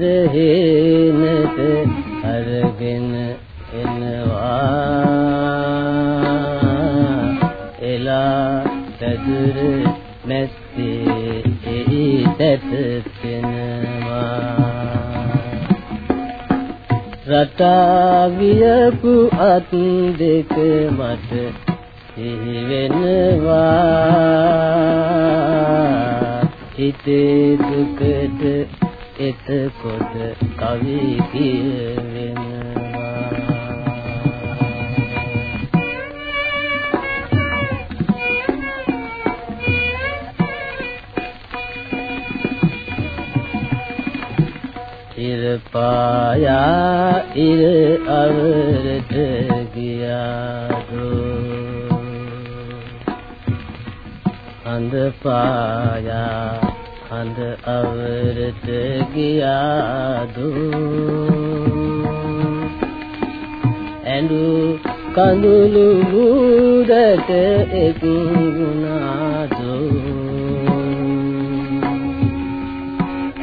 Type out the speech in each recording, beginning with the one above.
ඉරහේනට අරගෙන එනවා. එලා සැදුර මැස්සේ එහි සැතපෙනවා. රටා වියපු අත් දෙක මට සිහි වෙනවා. හිතේ දුකට එතකොට කවි කියවෙනවා. ඉර පායා ඉර අවරට ගියාදෝ. අඳ පායා අඳ අවරට ගියාදෝ. ඇඳු කඳුළු මුදට එක් වුණාදෝ.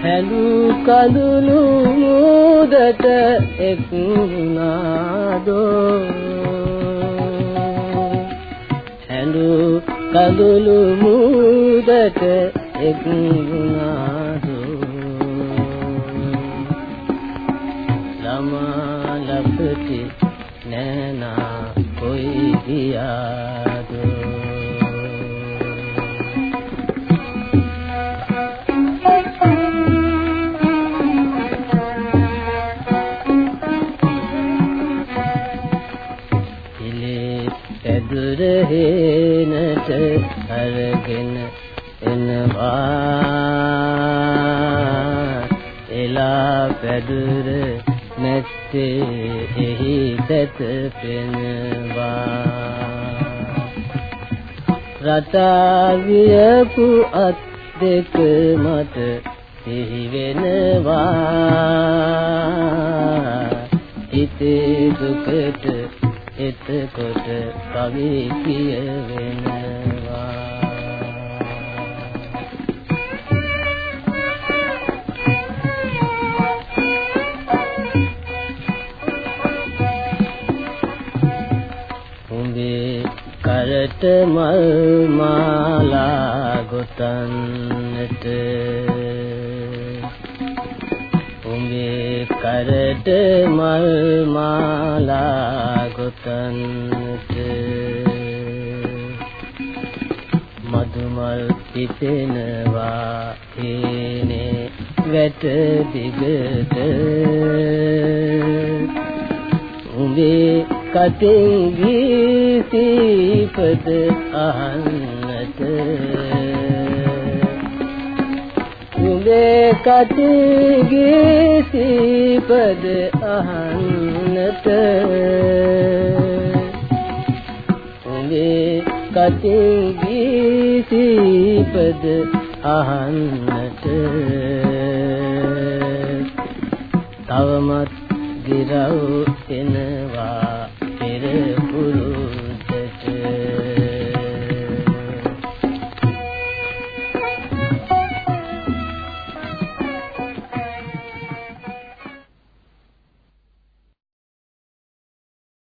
හැලු කඳුළු මුදට එක් වුණාදෝ. හැලු කඳුළු මුදට එක් වුණාදෝ ළමා ලපටි නෑනා කොයි ගියාදෝ පැදුර හේනට අරගෙන එනවා එලා පැදුර නැත්තේ එහි දැත පෙනවා. රටා වියපු අත් දෙක මට සිහි වෙනවා. හිතේ දුකට එතකොට කවි කියවෙනවා. කරට මල් මාලා ගොතන්නට උඹේ කරට මල් මාලා ගොතන්නට මදුමල් පිපෙනවා හේනේ වැට දිගට. උඹේ කටින් ගීසීපද අහන්නට. උඹේ කටින් ගීසීපද අහන්නට. උඹේ කටින් ගීසීපද අහන්නට. තවමත් ගිරව් එනවා. පෙර පුරුදු